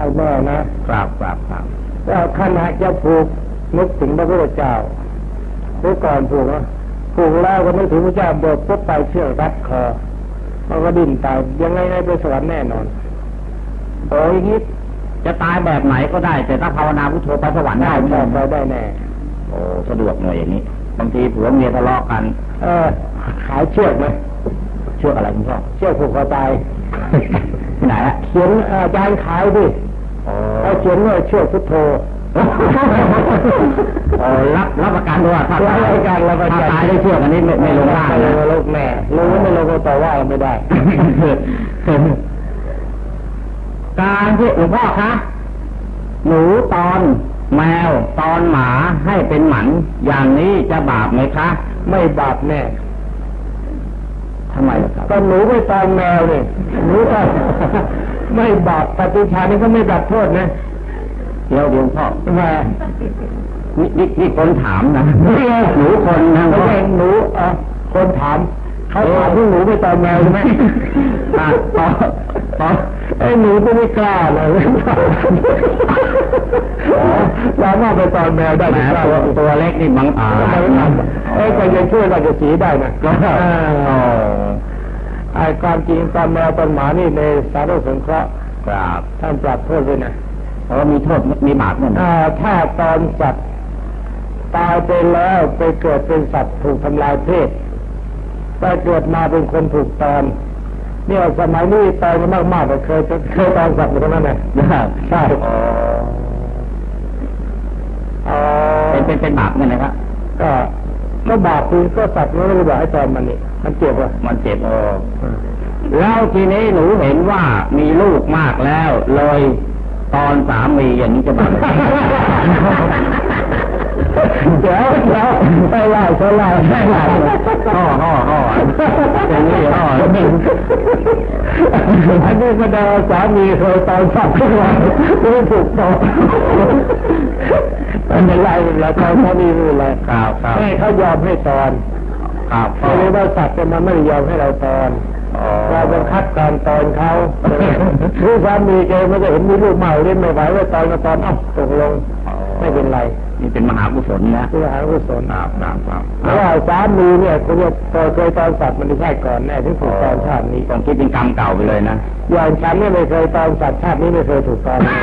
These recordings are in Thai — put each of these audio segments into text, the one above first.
ให้แน่นะครับครับครับแล้วขณะจะผูกนึกถึงพระพุทธเจ้าหรือก่อนผูกนะผูกแล้วก็นึกถึงพระเจ้าเบิกปุ๊บไปเชือกรัดคอมันก็ดิ้นตายยังไงในไปสวรรค์แน่นอนโอ้ยนี่จะตายแบบไหนก็ได้ แต่ถ้าภาวนาพุทโธไปสวรรค์ได้ได้ไหมแน่ไปได้แน่โอ้สะดวกหน่อยอย่างนี้บางทีผัวเมียทะเลาะกัน เออขายเชือกไหมเชื่ออะไรคุณพ่อเชือกผูกคอตายที่ไหนฮะเขียนอาจารย์ขายดิโอ้ เขาเขียนว่าเชือกพุทโธโอ้รับรับประกันด้วยว่าถ้ารับประกันรับประกันถ้าตายได้เชื่อกันนี้ไม่ไม่ลงล่างไม่นะลงโลกแน่รู้ไม่ลงก็ต่อว่าไม่ได้ การที่หลวงพ่อคะหนูตอนแมวตอนหมาให้เป็นหมันอย่างนี้จะบาปไหมคะ ไม่บาปแน่ทำไมล่ะครับก็หนูไปตอนแมวเนี่ยหนูก็ ไม่บาปปฏิชานี่ก็ไม่บาปโทษนะเดี๋ยวเดี๋ยวพ่อมานี่นี่นี่คนถามนะหนูคนนะไม่พ่อใช่หนูเอะคนถามเขาถามที่หนูไปตอนแมวใช่ไหมอะต่อต่อไอ้หนูก็ไม่กล้าเลยสามารถไปตอนแมวได้แหมไม่กล้าตัวตัวเล็กนี่บังอาจทำไมไม่ทำเอ้ยก็ยังช่วยราชสีห์ได้นะก็อ่าอ๋อ ไอ้ความจริงตอนแมวตอนหมานี่ในสารสงเคราะห์ครับท่านปรับโทษด้วยนะเพราะว่ามีโทษมีบาปเนี่ยนะอ่าถ้าตอนสัตว์ตายไปแล้วไปเกิดเป็นสัตว์ถูกทำลายเพศไปเกิดมาเป็นคนถูกตอนเนี่ยสมัยนี้ตายกันมากๆเลยเคยเคยตอนสัตว์อยู่ตรงนั้นนะใช่อ๋ออ๋อเป็นเป็นเป็นบาปเนี่ยนะครับก็ ก็บาปคือก็สัตว์มันไม่ได้บอกให้ตอนมันนี่มันเจ็บอะมันเจ็บเออแล้วทีนี้หนูเห็นว่ามีลูกมากแล้ว เลยตอนสามีอย่างนี้จะบาปไหมเดี๋ยวเดี๋ยวไปไล่ไปไล่ไปไล่ห่อห่อห่ออย่างนี้ห่ออันนี้ก็ดาสามีเคยตอนสับขึ้นมาไม่ถูกต้องไม่เป็นไรแล้วตอนเขานี่ไม่เป็นไรครับครับให้เขายอมให้ตอนครับเขาเรียกว่าสัตว์แต่มันไม่ได้ยอมให้เราตอนอ๋อ เราบังคับการตอนเขาคือสามีแกไม่ได้เห็นมีลูกใหม่เล่นไม่ไหวว่าตอนก็ตอนเอ้าตกลงไม่เป็นไร นี่เป็นมหากุศลนะคือหากุศลครับครับครับเพราะว่าสามีเนี่ยคุณจะเคยตอนสัตว์มันไม่ใช่ก่อนแน่ถึงถูกตอนชาตินี้ต้องคิดเป็นกรรมเก่าไปเลยนะอย่างฉันเนี่ยไม่เคยตอนสัตว์ชาตินี้ไม่เคยถูกตอนเลย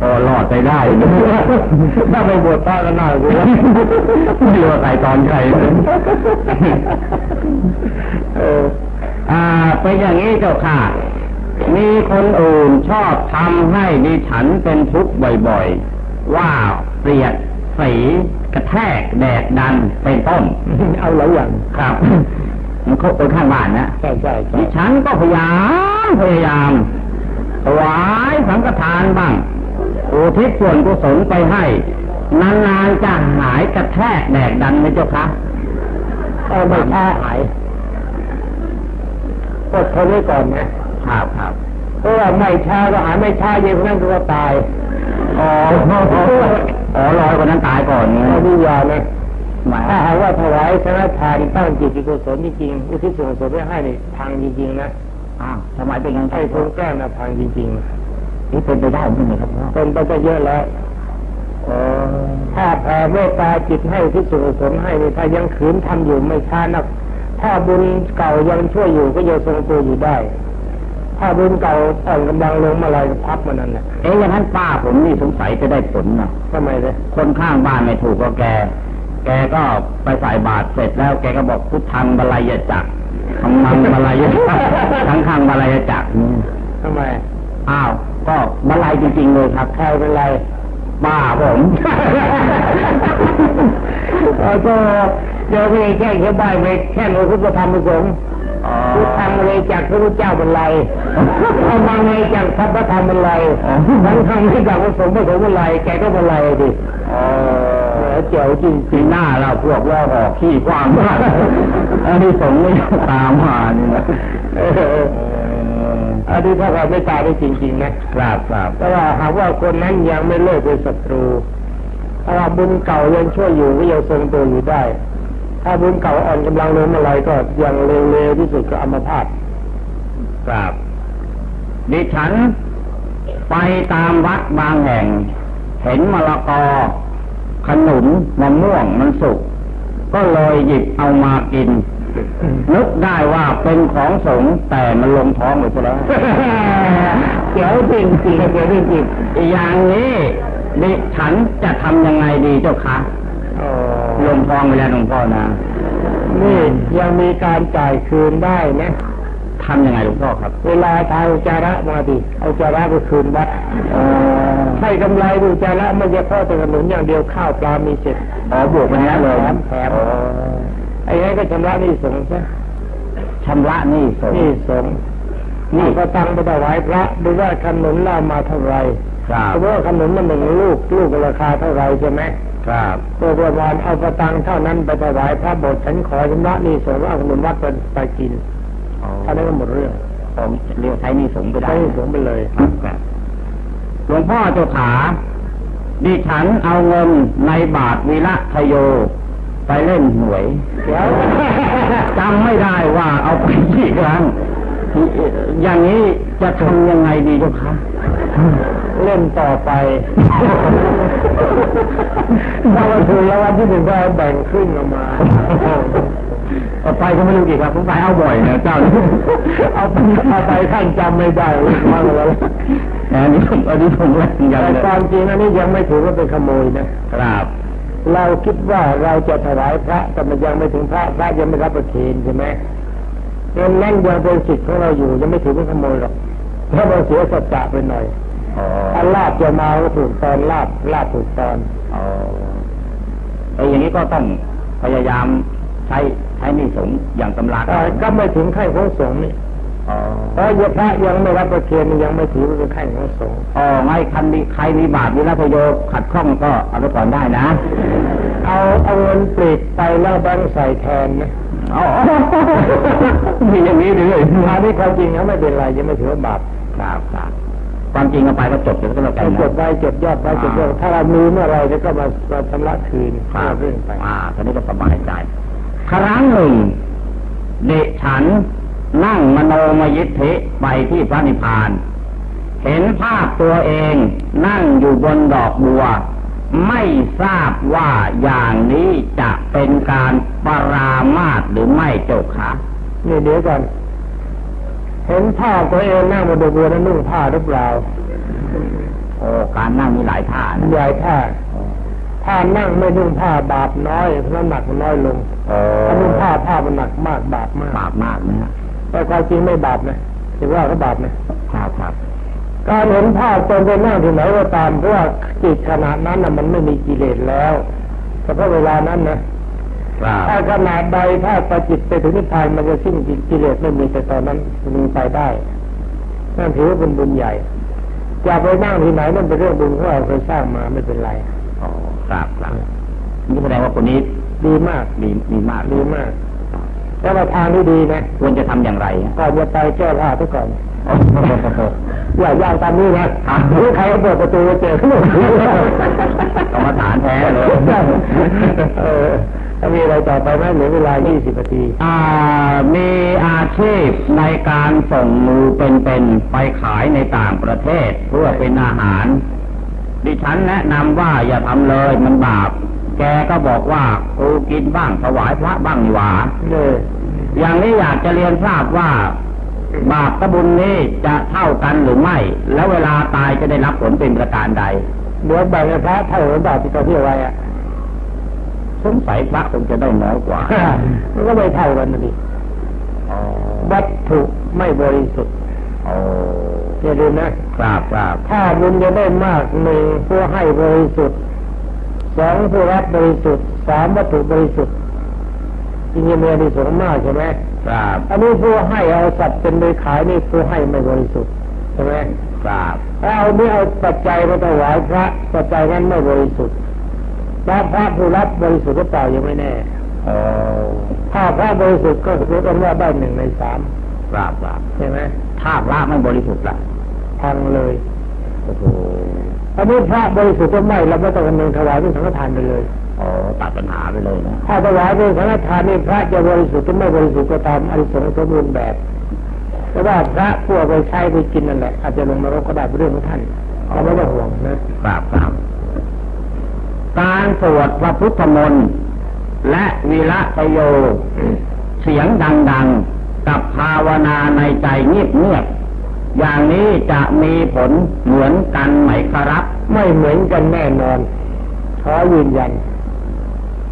โอ้รอดไปได้นะถ้าไปบวชพระก็น่าดูว่าไม่รู้ว่าใครตอนใครเลยเอออ่าเป็นอย่างนี้เจ้าค่ะ มีคนอื่นชอบทำให้ดิฉันเป็นทุกข์บ่อยๆ ว่าเปลียดสีกระแทกแดดดันเป็นต้น เอาหลายอย่างครับมันเขาคนข้างบ้านนะใช่ใช่ใช่ดิฉันก็พยายามพยายามถวายสังฆทานบ้างอุทิศส่วนกุศลไปให้ นานๆจะหายกระแทกแดกดันไหมเจ้าคะเอาไม่ช้าหาย กดทนไว้ก่อนนะครับครับเพราะว่าไม่ช้าก็หายไม่ช้าเย็นนั้นก็ตายอ๋ออ๋อลอยคนนั้นตายก่อนไงเอาดียานะหมายถ้าหากว่าถวายสังฆทานตั้งจิตกุศลจริงๆอุทิศส่วนกุศลไปให้นี่พังจริงๆนะอ้าวทำไมเป็นงั้นไอ้คนแกล้งนะพังจริงนี่เป็นไปได้ใช่ไหมครับพ่อๆเป็นไปจะเยอะแล้วอ๋อถ้าแผ่เมตตาจิตให้อุที่ส่วนกุศลให้นี่ถ้ายังขืนทำอยู่ไม่ช้านัก ถ้าบุญเก่ายังช่วยอยู่ก็ยังทรงตัวอยู่ได้ ถ้าบุญเก่าอ่อนกำลังลงเมาอะไรก็พับมันนั่นแหละเอ๊ะอย่างนั้นป้าผมนี่สงสัยจะได้ผลนะทำไมเลยคนข้างบ้านไม่ถูกก็แก แกก็ไปใส่บาตรเสร็จแล้วแกก็บอกพุทธังบาลายจักรทำมังบาลายจักรทั้งข้างบาลายจักรนี่ทำไมอ้าว ก็บาลายจริงๆเลยครับใครเป็นไรบ้าผมเออ ก็เดี๋ยวไม่แค่แค่ใบไปแค่โน้พุทธธรรมประสงค์อ๋อพุทธังเลยจากพระพุทธเจ้าเป็นไรเอามาไงจากพระพระธรรมเป็นไรทั้งทำให้จากพระสงฆ์พระสงฆ์เป็นไรแกก็เป็นไรดิอ๋อแหมเจ๋วจริงปีหน้าเราพวกว่าหอกขี้กว้างมากอันนี้สงฆ์ไม่ตามมานี่นะๆเอออันนี้ถ้าเราไม่ตายได้จริง ๆ นะครับครับแต่ว่าหากว่าคนนั้นยังไม่เลิกเป็นศัตรูถ้าว่าบุญเก่ายังช่วยอยู่ก็ยังทรงตัวอยู่ได้ ถ้าบุญเก่าอ่อนกำลังลงเมื่อไหรก็ยังเร็วๆที่สุดก็อัมพาตครับดิฉันไปตามวัดบางแห่ง เห็นมะละกอ ขนุนมะม่วงมันสุก ก็เลยหยิบเอามากิน นึกได้ว่าเป็นของสงฆ์แต่มันลงท้องไปซะแล้วเดี๋ยวจริงจริงเดี๋ยวจริงจริงอย่างนี้ดิฉันจะทำยังไงดีเจ้าคะอ๋อ ลงท้องไปแล้วหลวงพ่อนะ นี่ยังมีการจ่ายคืนได้นะทำยังไงหลวงพ่อครับ เวลาทายอุจจาระมาดิเอาอุจจาระไปคืนวัดอ๋อให้กำไรอุจจาระไม่ใช่พ่อแต่ขนุนอย่างเดียวข้าวปลามีเสร็จอ๋อบวกไปแล้วเลยแถมแถมอ๋อไอ้นั้นก็ชำระหนี่สงฆ์ซะชำระหนี่สงหนี่ฆ์สงฆ์นี่นี่ก็ตั้งไปถวายพระดูว่าขนุนเรามาเท่าไหรครับเพราะว่าขนุนมันหนึ่งลูกลูกราคาเท่าไหรใช่ไหม ครับตัวประมาณเอาประตังเท่านั้นไปถวายพระโบสถ์ฉันขอชำระหนี่สงฆ์เอาขนุนวัดไปไปกินอ๋อเท่านั้นก็หมดเรื่องผมเรียกใช้หนี่สงฆ์ไปได้ใช้หนี้สงฆ์ไปเลยครับหลวงพ่อเจ้าขา ดิฉันเอาเงินในบาทวีระทโย ไปเล่นหวยเดี๋ยวจำไม่ได้ว่าเอาไปกี่ครั้ง อย่างนี้จะทำยังไงดีเจ้าคะเล่นต่อไปถ้าวันถูกแล้ววันที่หนึ่งก็เอาแบ่งครึ่งออกมาเอาไปก็ไม่รู้กี่ครั้งผมไปเอาบ่อยนะเจ้านี่เอาไปเอาไปท่านจำไม่ได้ว่าแล้วอันนี้ผมอันนี้ผมแรงยังแต่เลยความจริงอันนี้ยังไม่ถือว่าเป็นขโมยนะครับเราคิดว่าเราจะถวายพระแต่มันยังไม่ถึงพระพระยังไม่รับประเคนใช่ไหม เงินนั่นยังเป็นสิทธิ์ของเราอยู่ยังไม่ถือเป็นขโมยหรอกถ้าเราเสียสัจจะไปหน่อยอ๋อถ้าลาบจะมาก็ถูกตอนลาบลาบถูกตอนอ๋อไอ้อย่างนี้ก็ต้องพยายามใช้ใช้หนี่สงฆ์อย่างตำราแต่ก็ไม่ถึงขั้นของสงฆ์นี่อ๋อเพราะพระยังไม่รับประเคนยังไม่ถือว่าเป็นขั้นของสงฆ์อ๋อไม่คันมีใครมีบาทวิรัตโยขัดข้องก็เอาไปก่อนได้นะ เอาเอาเงินปลีกไปแล้วแบงค์ใส่แทนนะ อ๋อมีอย่างนี้ด้วยอันนี้ความจริงเขาไม่เป็นไรยังไม่ถือว่าบาปครับครับความจริงเอาไปก็จบแล้วก็แล้วกันให้นะเก็บไว้เก็บยอดไว้เก็บยอดถ้าเรามีเมื่อไหรแล้วก็มามาชำระคืนครับเรื่องไปอ่าตอนนี้ก็สบายใจ ครั้งหนึ่งเด็กฉันนั่งมโนมยิทธิไปที่พระนิพพาน เห็นภาพตัวเองนั่งอยู่บนดอกบัว ไม่ทราบว่าอย่างนี้จะเป็นการปรามาสหรือไม่เจ้าคะนี่เดี๋ยวก่อน เห็นผ้าตัวเองนั่งบนดอกบัวนั้นนุ่งผ้าหรือเปล่าโอ้การนั่งมีหลายท่านะใหญ่ผ้าถ้านั่งไม่นุ่งผ้าบาปน้อยน้ำหนักมันน้อยลงโอ้ถ้านุ่งผ้าผ้ามันหนักมากบาปมากบาปมากนะฮะแต่ความจริงไม่บาปนะถือว่าเขาบาปนะครับครับ การเห็นภาพตนไปนั่งที่ไหนก็ตามเพราะว่าจิตขนาดนั้นนะมันไม่มีกิเลสแล้วเฉพาะเวลานั้นนะครับถ้าขนาดใดถ้าประจิตไปถึงนิพพานมันจะสิ้นกิเลสไม่มีแต่ตอนนั้นมันไปได้นั่นถือว่าเป็นบุญใหญ่จะไปนั่งที่ไหนนั่นเป็นเรื่องบุญที่เราเคยสร้างมาไม่เป็นไรอ๋อครับครับนี่แสดงว่าคนนี้ดีมากดีดีมากดีมาก แต่ว่าทางที่ดีนะควรจะทำอย่างไรฮะก่อนจะไปแก้ผ้าทุกก่อนโอ้โหอย่าย่างตามนี้นะหรือใครก็เปิดประตูเจอขึ้นมากรรมฐานแท้เลยเออถ้ามีอะไรต่อไปไหมเหลือเวลา 20 นาที อ่า มีอาชีพในการส่งงูเป็นๆ ไปขายในต่างประเทศ เพื่อเป็นอาหาร ดิฉันแนะนำว่าอย่าทำเลยมันบาป แกก็บอกว่ากูกินบ้างถวายพระบ้างนี่หว่าเนี่ยอย่างนี้อยากจะเรียนทราบว่า บาปกับบุญนี้จะเท่ากันหรือไม่ แล้วเวลาตายจะได้รับผลเป็นประการใดเดี๋ยวแบ่งให้พระเท่าหรือบาทที่เขาเที่ยวไว้อะสงสัยพระคงจะได้น้อยกว่ามันก็ไม่เท่ากันนะดิอ๋อวัตถุไม่บริสุทธิ์อ๋ออย่าลืมนะครับครับถ้าบุญจะได้มากหนึ่งผู้ให้บริสุทธิ์ สองผู้รับบริสุทธิ์สามวัตถุบริสุทธิ์จริงๆมีอานิสงส์มากใช่ไหมครับอันนี้ผู้ให้เอาสัตว์เป็นไปขายนี่ผู้ให้ไม่บริสุทธิ์ใช่ไหมครับถ้าเอานี่เอาปัจจัยมาถวายพระปัจจัยนั้นไม่บริสุทธิ์ถ้าพระผู้รับบริสุทธิ์หรือเปล่ายังไม่แน่อ๋อถ้าพระบริสุทธิ์ก็ถือกันว่าได้หนึ่งในสามครับครับใช่ไหมถ้าพระไม่บริสุทธิ์ล่ะพังเลยโอ้โห อันนี้พระบริสุทธิ์ก็ไม่เราไม่ต้องคำนึงถวายเป็นสังฆทานไปเลยอ๋อตัดปัญหาไปเลยนะถ้าถวายเป็นสังฆทานนี่พระจะบริสุทธิ์หรือไม่บริสุทธิ์ก็ตามอริสงส์สมบูรณ์แบบแต่ว่าพระพวกไปใช้ไปกินนั่นแหละอาจจะลงนรกก็ได้เป็นเรื่องของท่านเราไม่ต้องห่วงนะครับครับการสวดพระพุทธมนต์และวีระประโยชน์เสียงดัง ๆ กับภาวนาในใจเงียบๆ อย่างนี้จะมีผลเหมือนกันไหมครับ ไม่เหมือนกันแน่นอน ขอยืนยัน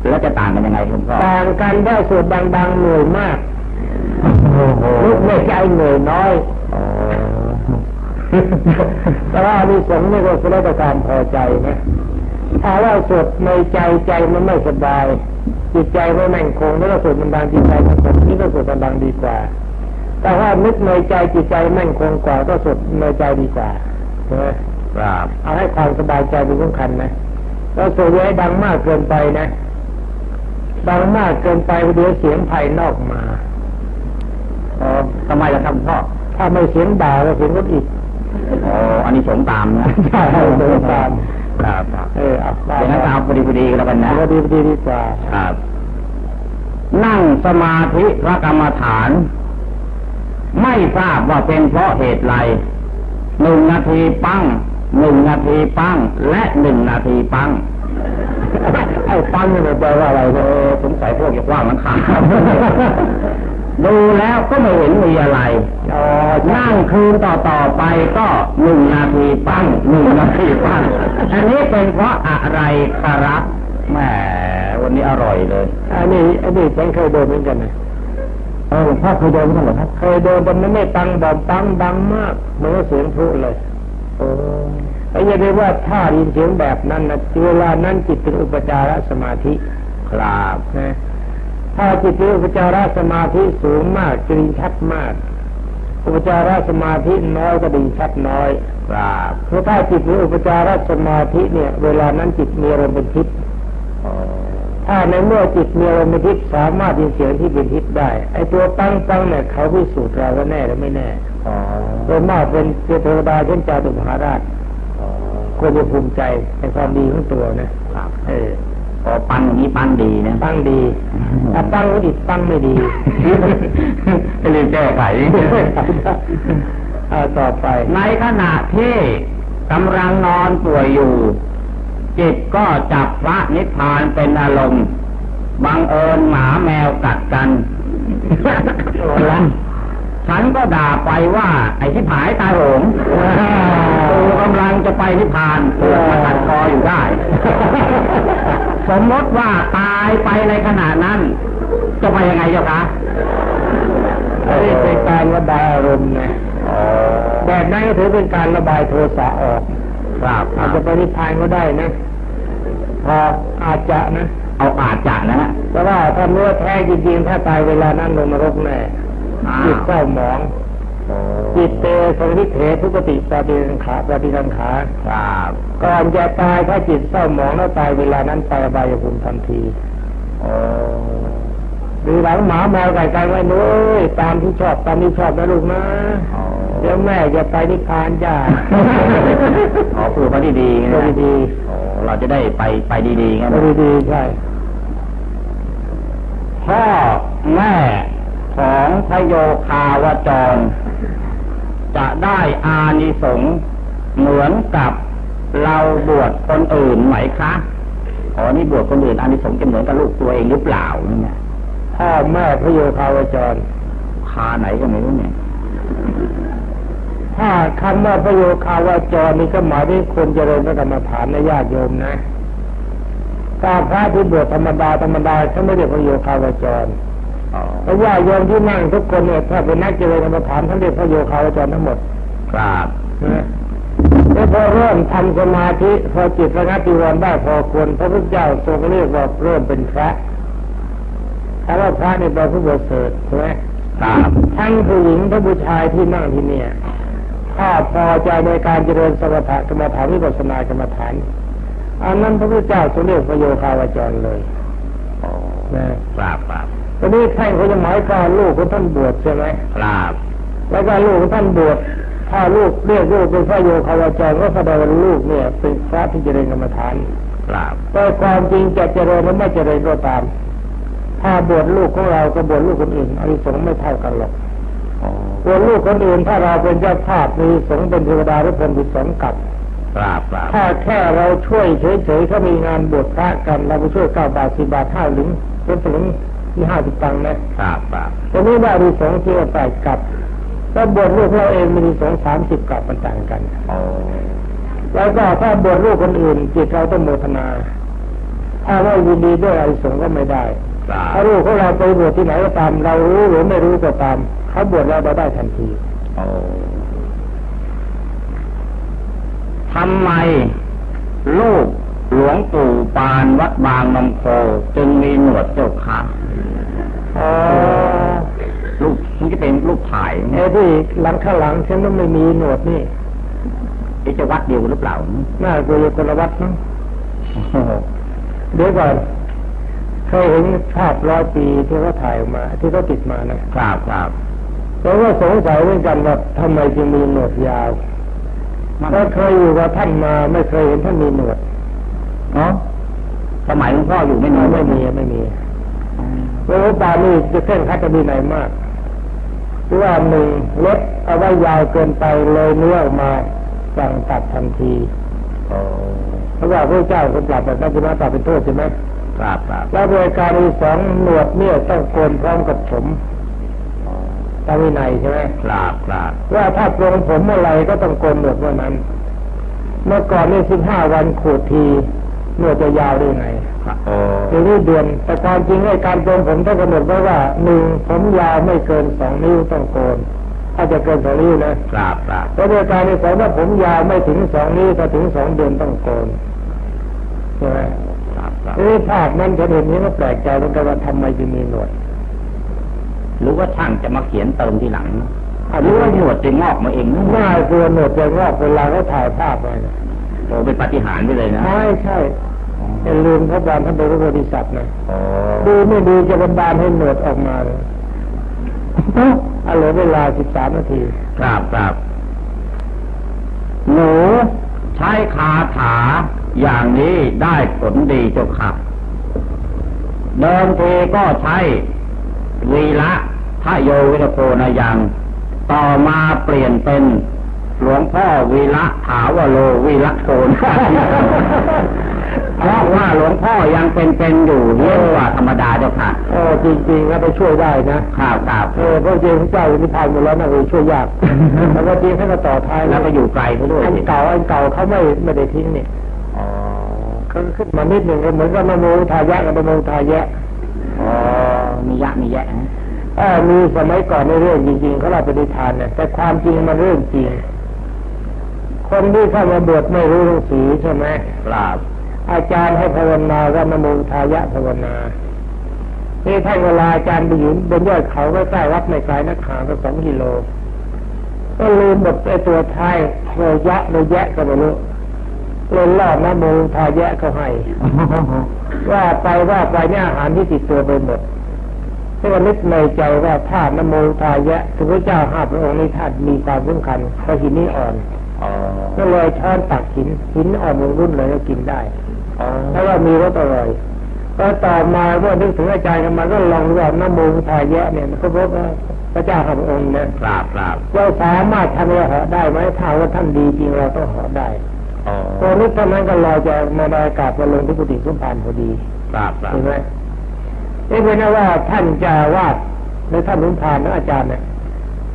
แล้วจะต่างกันยังไงคุณพ่อต่างกันได้สวดดังๆเหนื่อยมากลูกไม่ใจเหนื่อยน้อยแต่ว่าอานิสงส์นี่ก็แสดงความพอใจนะถ้าว่าสวดในใจใจมันไม่สบายจิตใจไม่แน่งคงแล้วก็สวดมันดังจิตใจมันคงนี่ก็สวดมันดังดีกว่า แต่ว่านึกในใจจิตใจแน่งคงกว่าก็สวดในใจดีกว่าใช่ไหมครับเอาให้ความสบายใจเป็นสำคัญนะเราสวดไว้ดังมากเกินไปนะ ดังมากเกินไปเดี๋ยวเสียงภายนอกมาอ๋อทำไมล่ะครับคุณพ่อถ้าไม่เสียงด่าก็เสียงรถอีกอ๋ออันนี้สงส์ตามนะใช่สงส์ตามครับครับเออเอาได้อย่างนั้นก็เอาพอดีพอดีก็แล้วกันนะพอดีพอดีดีกว่าครับ นั่งสมาธิพระกรรมฐาน ไม่ทราบว่าเป็นเพราะเหตุไรหนึ่งนาทีปั้งหนึ่งนาทีปั้ง และหนึ่งนาทีปั้งไอ้ฟังนี่มันแปลว่าอะไรเอเนี่ยอสงสัยพวกจะว่ามันขาดดูแล้วก็ไม่เห็นมีอะไรอ๋อนั่งคืนต่อต่อๆไปก็หนึ่งนาทีปั้งหนึ่งนาทีปั้ง อันนี้เป็นเพราะอะไรครับแหมวันนี้อร่อยเลย อันนี้อันนี้ฉันเคยโดนเหมือนกันนะ เออหลวงพ่อเคยโดนมั้งเหรอครับ เคยโดนแต่มันไม่ตังบอกตังดังมากเหมือนกับเสียงพลุเลยโอ้ไอ้อย่าไปว่าถ้าได้ยินเสียงแบบนั้นนะเวลานั้นจิตเป็นอุปจารสมาธิครับนะถ้าจิตเป็นอุปจารสมาธิสูงมากจะไดยินชัดมาก อุปจารสมาธิน้อยก็ไดยินชัดน้อยครับเพราะถ้าจิตมีอุปจารสมาธิเนี่ย เวลานั้นจิตมีอารมณ์เป็นทิพย์อ๋อ ถ้าในเมื่อจิตมีอารมณ์เป็นทิพย์สามารถยินเสียงที่เป็นทิพย์ได้ ไอ้ตัวตั้งตั้งเนี่ยเขาพิสูจน์เราว่าแน่หรือไม่แน่อ๋อโดยมากเป็นเทวดาเช่นจาตุมหาราชอ๋อควรจะภูมิใจในความดีของตัวนะครับเออพอปั้นอย่างนี้ปั้นดีนะตั้งดีถ้าตั้งไม่ดีตั้งไม่ดีให้รีบแก้ไขเอาต่อไป ในขณะที่กำลังนอนป่วยอยู่ จิตก็จับพระนิพพานเป็นอารมณ์บังเอิญหมาแมวกัดกันโอ้ละฉันก็ด่าไปว่า ไอ้ที่ผายตายโหงกูกำลังจะไปนิพพานเพื่อมาตัดคออยู่ได้ สมมติว่าตายไปในขณะนั้น จะไปยังไงเจ้าคะอันนี้เป็นการระบายอารมณ์นะแบบนั้นก็ถือเป็นการระบายโทสะออกครับคอารัจบจะไปนิพพานก็ได้นะ พออาจจะนะเอาอาจจะนะฮะแต่ว่าถ้าเนื้อแท้จริงๆถ้าตายเวลานั้นลงนรกแน่อ้าวจิตเศร้าหมองจิตเตสังริเถทุกติปฏิสังขาปฏิสังขารครับก่อนจะตายถ้าจิตเศร้าหมองแล้วตายเวลานั้นไปอบายภูมิทันทีโอ้หรือหลังหมาแมวไก่กันไว้นุ้ยตามที่ชอบตามที่ชอบนะลูกนะเดี๋ยวแม่จะไปนิพพานจ้าขอพูดมาดีๆดูนะดี โอ้เราจะได้ไปไปดีๆงั้นๆดูดีๆใช่พ่อแม่ของพระโยคาวจร จะได้อานิสงส์เหมือนกับเราบวชคนอื่นไหมคะอ๋อนี่บวชคนอื่นอานิสงส์จะเหมือนกับลูกตัวเองหรือเปล่าเนี่ยพ่อแม่พระโยคาวจรคาไหนก็ไม่รู้เนี่ย ถ้าคำว่าพระโยคาวจรนี่ก็หมายถึงคนเจริญพระกรรมฐานในญาติโยมนะถ้าพระที่บวชธรรมดาธรรมดาเขาไม่เรียกพระโยคาวจรอ๋อเพราะญาติโยมที่นั่งทุกคนเนี่ยถ้าเป็นนักเจริญกรรมฐานท่านเรียกพระโยคาวจรทั้งหมด ครับนะแล้วพอเริ่มทำสมาธิพอจิตระงับจีวรได้พอควรพระพุทธเจ้าทรงเรียกว่าเริ่มเป็นพระถ้าว่าพระนี่เป็นผู้บริสุทธิ์ใช่ไหมครับทั้งผู้หญิงทั้งผู้ชายที่นั่งที่เนี่ย ถ้าพอใจในการเจริญสมถะกรรมฐานวิปัสสนากรรมฐานอันนั้นพระพุทธเจ้าทรงเรียกพระโยคาวจรเลยอ๋อนะครับครับตอนนี้ท่านเขาจะหมายความลูกของท่านบวชใช่ไหมครับแล้วก็ลูกของท่านบวชถ้าลูกเรียกลูกเป็นพระโยคาวจรก็แสดงว่าลูกเนี่ย เป็นพระที่เจริญกรรมฐานครับแต่ความจริงจะเจริญหรือไม่เจริญก็ตาม ถ้าบวชลูกของเรากับบวชลูกคนอื่นอานิสงส์ไม่เท่ากันหรอกอ๋อ ส่วนลูกคนอื่นถ้าเราเป็นเจ้าภาพมีสงฆ์เป็นเทวดาหรือพรหมเป็นสงฆ์กับครับครับถ้าแค่เราช่วยเฉยๆเขามีงานบวชพระกันเราไปช่วยเก้าบาทสิบาทห้าหลึงเป็นถึงที่ห้าสิบตังค์นะครับครับตรงนี้ได้ดีสงฆ์ที่ว่าแปดกับถ้าบวชลูกเราเองมีสงฆ์สามสิบกับมันต่างกันอ๋อแล้วก็ถ้าบวชลูกคนอื่นจิตเราต้องโมทนา ถ้าว่ายินดีด้วยอริสงส์ก็ไม่ได้ครับถ้าลูกของเราไปบวชที่ไหนก็ตาม เรารู้หรือไม่รู้ก็ตาม เขาบวชแล้วเราได้ทันทีอ๋อทำไมลูกหลวงปู่ปานวัดบางนำโพจึงมีหนวดเจ้าค่ะอ๋อลูกมันจะเป็นลูกถ่ายไอ้ที่หลังข้างหลังฉันต้องไม่มีหนวดนี่ไอ้จะวัดเดียวกันหรือเปล่า น่ากลัวอยู่คนละวัดมั้งเดี๋ยวก่อนเคยเห็นภาพร้อยปีที่เขาถ่ายออกมา ที่เขาติดมานะครับครับ เราก็สงสัยเหมือนกันว่าทำไมจึงมีหนวดยาวมันก็เคยอยู่กับท่านมาไม่เคยเห็นท่านมีหนวดเนาะสมัยหลวงพ่ออยู่ไม่มีไม่มีไม่มีเพราะว่าป่านี่จะเคร่งครัดกับวินัยมากเพราะว่าหนึ่งลดเอาไว้ยาวเกินไปเลยเนื้อออกมาสั่งตัดทันทีโอ้เพราะว่าพระเจ้าทรงปรับแบบนั้นใช่ไหมปรับเป็นโทษใช่ไหมครับครับแล้วโดยการที่สองหนวดเนี่ยต้องโกนพร้อมกับผม ตามวินัยใช่ไหมครับครับว่าถ้าโกนผมเมื่อไหรก็ต้องโกนหนวดเมื่อนั้น เมื่อก่อนนี่สิบห้าวันขูดทีหนวดจะยาวได้ไงครับโอ้เดี๋ยวนี้เดือนแต่ความจริงไอ้การโกนผมต้องกำหนดไว้ว่าหนึ่งผมยาวไม่เกินสองนิ้วต้องโกนถ้าจะเกินสองนิ้วนะครับครับแล้วโดยการที่สองว่าผมยาวไม่ถึงสองนิ้วถ้าถึงสองเดือนต้องโกนใช่ไหมครับครับนี่ภาพนั้นฉันเห็นนี้ก็แปลกใจเหมือนกันว่าทำไมจึงมีหนวด หรือว่าช่างจะมาเขียนเติมทีหลังอันหรืนี้อว่าว่าหนวดจะงอกมาเองนะน่ากลัวหนวดจะงอกเวลาเขาถ่ายภาพไปนะโอ้เป็นปาฏิหาริย์ไปเลยนะใช่ใช่อย่าลืมพระบาลท่านเป็นพระโพธิสัตว์นะโอ้ดูไม่ดูจะบันดาลให้หนวดออกมาเลยเอาเหลือเวลาสิบสามนาทีครับครับหนูใช้คาถาอย่างนี้ได้ผลดีเจ้าค่ะเดิมทีก็ใช้ วีละทะโยวิรโคนายัง ต่อมาเปลี่ยนเป็นหลวงพ่อวีละถาวโลวีละโกนเพราะว่าหลวงพ่อยังเป็นเป็นๆอยู่เยอะกว่าธรรมดาเจ้าค่ะโอ้จริงๆก็ไปช่วยได้นะครับครับเออเพราะจริงพระเจ้าอยู่นิพพานหมดแล้วนะเออช่วยยากแล้วก็จริงท่านก็ต่อท้ายแล้วก็อยู่ไกลไปด้วยอันเก่าอันเก่าเขาไม่ไม่ได้ทิ้งเนี่ยอ๋อเขาขึ้นมานิดหนึ่งก็เหมือนกับนโมทายะกับนโมทายะ อ๋อมียะมีแยะนะเออมีสมัยก่อนในเรื่องจริงๆเขาเราปฏิทานเนี่ยแต่ความจริงมันเรื่องจริง คนที่เข้ามาบวชไม่รู้หนังสือใช่ไหมครับอาจารย์ให้ภาวนาว่านโมทายะภาวนานี่ท่านเวลาอาจารย์ไปอยู่บนยอดเขาใกล้ๆวัดไม่ไกลนักขาก็สองกิโลก็ลืมหมดไอ้ตัวท้ายโลยะโลยะก็ไม่รู้ เลยล่อนโมทายะเขาให้ ว่าไปว่าไปเนี่ยอาหารที่ติดตัวไปหมดก็นึกในใจว่าธาตุนโมทายะถึงพระเจ้าห้าพระองค์นี้ธาตุมีความสำคัญเพราะหินนี้อ่อนอ๋อก็เลยช้อนตักหินหินอ่อนลงรุ่นเลยก็กินได้อ๋อถ้าว่ามีรสอร่อยก็ต่อมาเมื่อนึกถึงอาจารย์กันมาก็ลองดูว่านโมทายะเนี่ยมันก็พบว่าพระเจ้าห้าพระองค์นะครับครับเราสามารถทำให้เหาะได้ไหมถ้าว่าท่านดีจริงเราต้องเหาะได้อ๋อ ตอนนี้เท่านั้นก็รอจะมาในอากาศมาลงที่กุฏิสุพรรณพอดีครับครับเห็นไหมนี่เป็นว่าท่านจะวาดในท่านนุนพานนะอาจารย์เนี่ย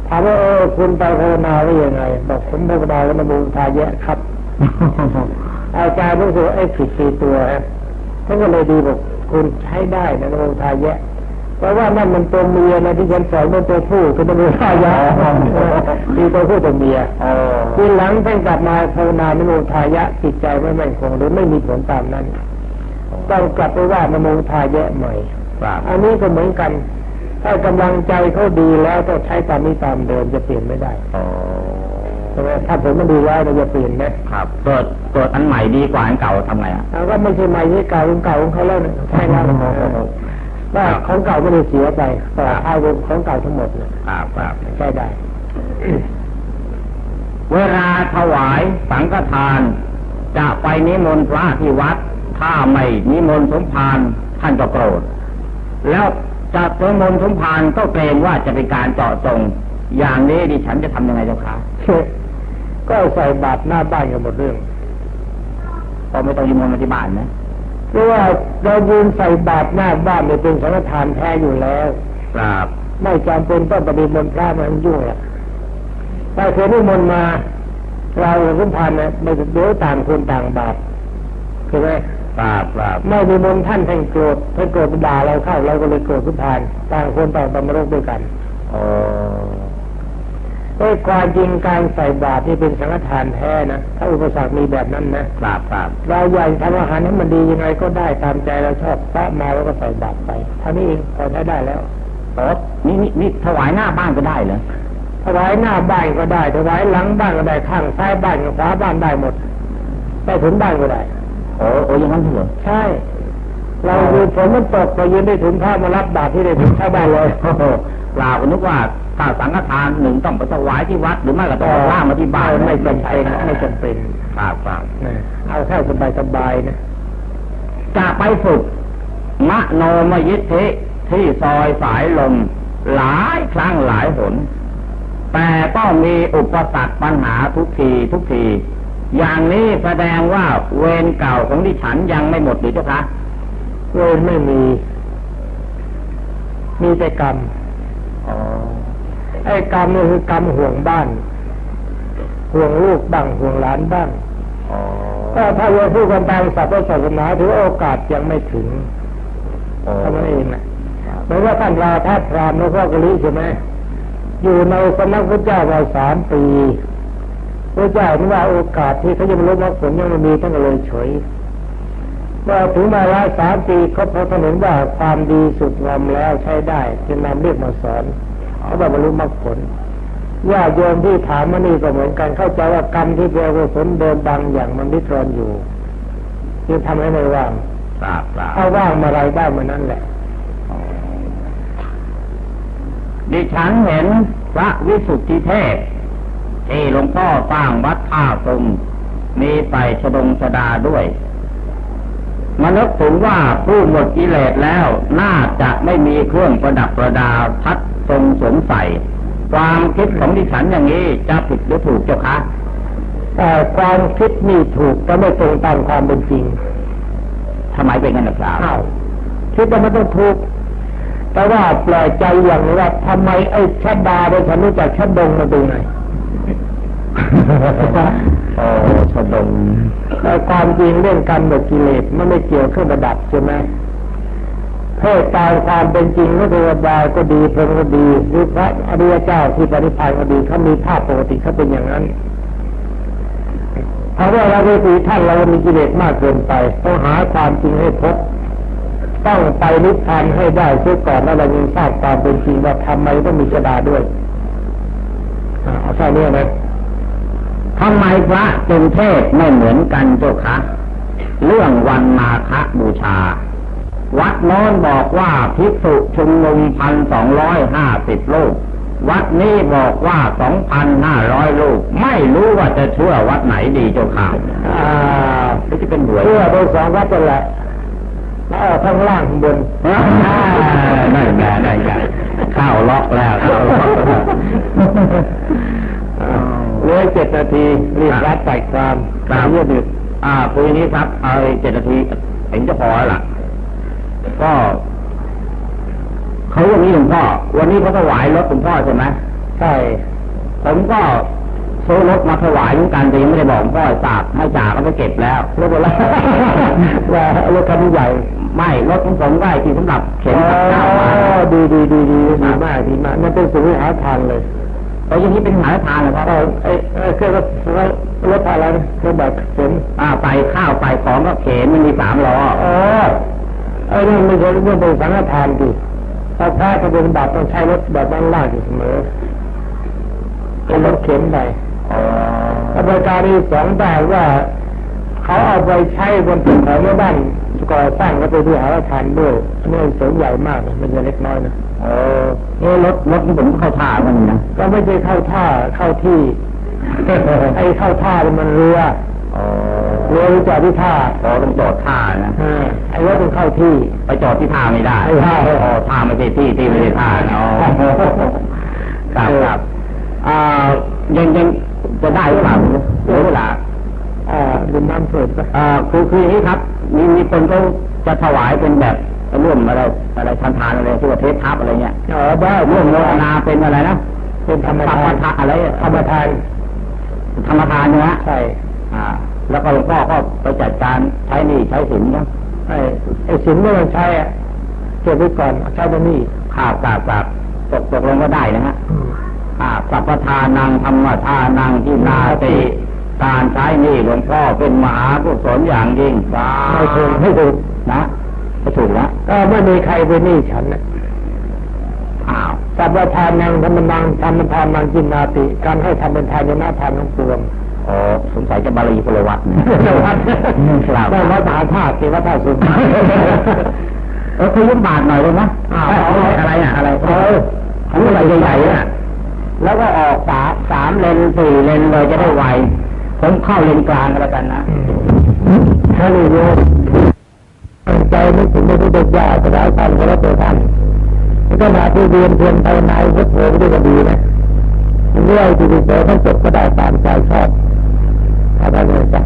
ถามว่าเออคุณไปภาวนาไว้ยังไงบอกผมภาวนาแล้วมาบูทายะครับ อาจารย์รู้สึกว่าไอ้ผิดตีตัวฮะท่านก็เลยดีบอกคุณใช้ได้นะนโมทายะเพ ราะว่านั่นมันตัวเมียนะที่ฉันสอนมันตัวผู้คือนโมทายะมีตัวผู้ตัวเมียอ๋อทีหลังท่านกลับมาภาวนานโมทายะจิตใจไม่มั่นคงหรือไม่มีผลตามนั้นต้องกลับไปว่านโมทายะใหม่ครับอันนี้ก็เหมือนกัน ถ้ากำลังใจเขาดีแล้วต้องใช้ตามนี้ตามเดิมจะเปลี่ยนไม่ได้อ๋อใช่ไหมถ้าผมมันดีแล้วเราจะเปลี่ยนนะครับเกิดเกิดอันใหม่ดีกว่าอันเก่าทำไงอะเอาก็ไม่ใช่ใหม่ที่เก่าของเก่าของเขาแล้วนะใช่แล้วครับ ว่าของเก่าไม่ได้เสียไปต่อท้ายเป็นของเก่าทั้งหมดนะครับครับใช่ได้เวลาถวายสังฆทาน จะไปนิมนต์พระที่วัด ถ้าไม่นิมนต์สมภารท่านก็โกรธ แล้วจะนิมนต์สมภารก็เกรงว่าจะเป็นการเจาะจงอย่างนี้ดิฉันจะทำยังไงเจ้าค่ะก็ใส่บาตรหน้าบ้านกันหมดเรื่องก็ไม่ต้องยิมนต์มาที่บ้านนะ เพราะว่าเรายืนใส่บาตรหน้าบ้านเนี่ยเป็นสังฆทานแท้อยู่แล้วครับไม่จำเป็นต้องปฏิมนต์พระมันยุ่งอะถ้าเคยนิมนต์มา เราสุพรรณเนี่ยไม่เดี๋ยวต่างคนต่างบาปใช่ไหมครับครับไม่นิมนต์ท่านท่านโกรธท่านโกรธด่าเราเข้าเราก็เลยโกรธสุพรรณต่างคนต่างบำรุงด้วยกันโอ้ โดยความจริงการใส่บาตรนี่เป็นสังฆทานแท้นะ ถ้าอุปสรรคมีแบบนั้นนะครับครับเราอยากทำอาหารให้มันดียังไงก็ได้ตามใจเราชอบพระมาแล้วก็ใส่บาตรไปเท่านี้เองพอใช้ได้แล้วโอ้นี่นี่นี่ถวายหน้าบ้านก็ได้เหรอถวายหน้าบ้านก็ได้ ถวายหลังบ้านก็ได้ข้างซ้ายบ้านกับขวาบ้านได้หมดได้ถุนบ้านก็ได้โอ้โอ้อยังนั้นเหรอใช่ เราดูฝนมันตกไปยืนได้ถุนผ้ามารับบาตรที่ได้ถุนเข้าบ้านเลยโอ้โหเปล่าก็นึกว่า ถ้าสังฆทานหนึ่งต้องไปถวายที่วัด หรือไม่ก็ต้องเอาล่ามาที่บ้านไม่จำเป็นไม่จำเป็นครับครับนะเอาแค่สบายสบายๆนะจะไปฝึกมโนมยิทธิที่ซอยสายลมหลายครั้งหลายหน แต่ต้องมีอุปสรรคปัญหาทุกทีทุกที อย่างนี้แสดงว่าเวรเก่าของดิฉันยังไม่หมดหรือเจ้าคะเวรไม่มี มีแต่กรรมอ๋อ ไอ้กรรมนี่คือกรรมห่วงบ้าน ห่วงลูกบ้างห่วงหลานบ้างอ๋อก็ถ้าเราพูดกันตามศัพท์ศาสนาถือว่าโอกาสยังไม่ถึงเท่านั้นเองนะเหมือนว่าท่านราธาตุพรามแล้วก็กะลิใช่ไหมอยู่ในสำนักพระเจ้ามาสามปีพระเจ้านี่ว่าโอกาสที่เขาจะบรรลุมรรคผลยังไม่มีท่านก็เลยเฉยเมื่อถึงมาแล้วสามปีเขาพอท่านเห็นว่าความดีสุดงอมแล้วใช้ได้จึงนำเรียกมาสอน เขาบอกบรรลุมรรคผลญาติโยมที่ถามมานี่ก็เหมือนกันเข้าใจว่ากรรมที่เป็นกุศลเดิมบางอย่างมันริดรอนอยู่จึงทำให้ไม่ว่างครับครับถ้าว่างเมาไรได้เมื่อนั้นแหละดิฉันเห็นพระวิสุทธิเทพที่หลวงพ่อสร้างวัดท่าตุมมีใส่ชดงชดาด้วยมานึกถึงว่าผู้หมดกิเลสแล้ว น่าจะไม่มีเครื่องประดับประดาพัด ทรงสวมใส่ความคิดของดิฉันอย่างนี้จะผิดหรือถูกเจ้าคะแต่ความคิดนี่ถูกแต่ไม่ตรงตามความเป็นจริงทำไมเป็นกันนะครับอ้าวคิดว่ามันต้องถูก แต่ว่าแปลกใจอย่างหนึงว่าทำไมไอ้ชัดดาเป็นฉันรู้จักชัดดงมาดูไงโอ้ชดงแต่ความจริงเรื่องการหมดกิเลสมันไม่เกี่ยวเครื่องประดับใช่ไหม เพศตามความเป็นจริงพระเทวดาก็ดีพระก็ดีหรือพระอริยเจ้าที่ปฏิภาณก็ดีเขามีภาพปกติเขาเป็นอย่างนั้นเพราะว่าเราไปตีท่านเรามีกิเลสมากเกินไปต้องหาความจริงให้พบต้องไปนิพพานให้ได้เสียก่อนแล้วเรายังทราบความเป็นจริงว่าทำไมต้องมีชดาด้วยเอาแค่นี้นะทำไมพระจึงเทศไม่เหมือนกันเจ้าคะ เรื่องวันมาฆบูชา วัดโน้นบอกว่าภิกษุชุมนุมพันสองร้อยห้าสิบลูก วัดนี้บอกว่าสองพันห้าร้อยลูก ไม่รู้ว่าจะเชื่อวัดไหนดีเจ้าค่ะอ่าหรือจะเป็นหวยเพื่อโดยสองวัดนั่นแหละแล้วเอาข้างล่างข้างบนอ่าได้ไงได้ไงเข้าล็อกแล้วเข้าล็อกแล้วเหลือเจ็ดนาทีรีบรัดใส่ความครับเยอะดึกอ่าคุยนี้ครับ เอาเจ็ดนาทีเห็นจะพอแล้วล่ะ ก็เขาอย่างนี้หลวงพ่อวันนี้เขาถวายรถหลวงพ่อใช่ไหมใช่ผมก็ซื้อรถมาถวายเหมือนกันแต่ยังไม่ได้บอกหลวงพ่อให้จากให้จากแล้วไปเก็บแล้วรถอะไรว่ารถคันใหญ่ไม่รถของผมได้ที่สำหรับเข็นอ๋กับข้าวมาอดีดีดีดีดีมากดีมากนั่นเป็นสุริหาทานเลยเอออย่างนี้เป็นหาทานเหรอครับเออไอ้ไอ้เครื่องรถรถอะไรนะรถแบบเข็นอ่าใส่ข้าวใส่ของก็เข็นมันมีสามล้ออ๋อ ไอ้นี่ไม่ใช่เรื่องเป็นสังฆทานดิถ้าพระจะเป็นบาตรต้องใช้รถแบบด้านล่างอยู่เสมอเป็นรถเข็นไปอ๋ออเมริกาที่สองได้ว่าเขาเอาไปใช้บนตึกแถวในบ้านก่อสร้างก็ไปดูหาทานด้วยอันนี้เสริมใหญ่มากนะไม่ใช่เล็กน้อยนะเออเอะรถรถของผมก็เข้าท่ามันนะก็ไม่ใช่เข้าท่าเข้าที่ไอ้เข้าท่าเนี่ยมันเรืออ๋อ เรือนจักที่ท่าพอต้องจอดท่านะไอ้รถต้องเข้าที่ ไปจอดที่ท่าไม่ได้ไม่ได้อ๋อท่าไม่ใช่ที่ที่ไม่ใช่ท่าเนาะครับครับอ่ายังยังจะได้หรือเปล่าเหลือเวลาอ่าดินน้ำเถิดไปอ่าคือคืออย่างนี้ครับ มีมีคนเขาจะถวายเป็นแบบร่วมอะไรอะไรทานทานอะไรที่ว่าเทปทับอะไรเงี้ยอ๋อได้ร่วมโมทนาเป็นอะไรนะเป็นธรรมทานอะไรธรรมทานธรรมทานเนี่ยฮะใช่ อ่า แล้วก็หลวงพ่อก็ไปจัดการใช้หนี่ใช้สินนะไอ้ไอ้สินไม่ต้องใช้อะเก็บไว้ก่อนใช้ตรงนี้ข้าวกราบกราบตกตกลงก็ได้นะฮะอ่าสัพพทานังธรรมทานังที่นาติการใช้หนี่หลวงพ่อเป็นมหากุศลอย่างยิ่งสาไม่ถูกไม่ถูกนะไม่ถูกนะก็ไม่มีใครเป็นหนี้ฉันนะอ้าวสัพพทานนางธรรมนังธรรมทานนางจินนาติ การให้ทำเป็นทานยนาทานของปวง อ๋อสงสัยจะบาลีพลวัตนะวัดครับได้วัดมหาธาตุที่วัดท่าสุนเออคุยยุ่บาทหน่อยได้ไหมอ้าวเอะไรอะไรอะอะไรเอออันนี้อะไรใหญ่ๆอะแล้วก็ออกสาสามเลนสี่เลนเลยจะได้ไว ผมเข้าเลนกลางก็แล้วกันนะท่านโยมตั้งใจนึกถึงพระพุทธเจ้าจะได้ทานก็แล้วแต่ท่านขณะที่เรียนเพียนภายในพุทโธก็ได้ก็ดีนะ เรื่อยที่ดีเสทั้งจบก็ได้ตามใจชอบถ้าได้เลยจ้ะ